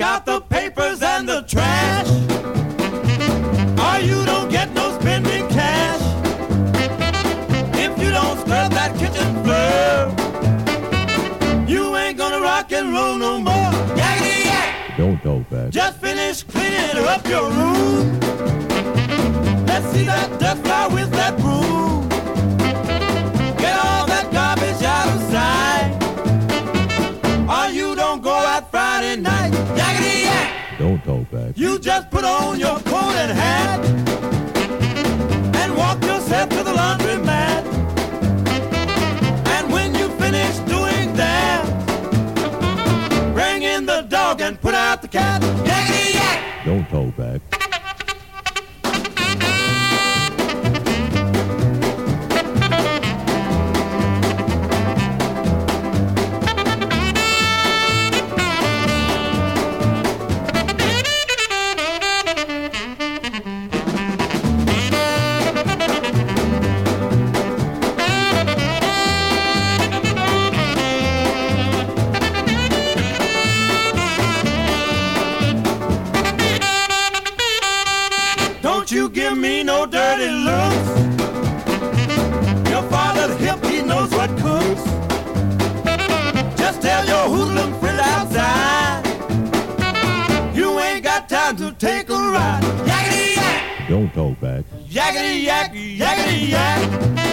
take out the papers and the trash. Or you don't get no spending cash. If you don't scrub that kitchen floor, you ain't gonna rock and roll no more. Yakety yak! Don't talk back. Just finish cleaning up your room. Night. Yakety yak! Don't talk back. You just put on your coat and hat and walk yourself to the laundromat. And when you finish doing that, bring in the dog and put out the cat. Yakety yak! Don't talk back. Don't you give me no dirty looks. Your father's hip, he knows what cooks. Just tell your hoodlum friend outside. You ain't got time to take a ride. Yakety yak! Don't talk back. Yakety yak, yakety yak.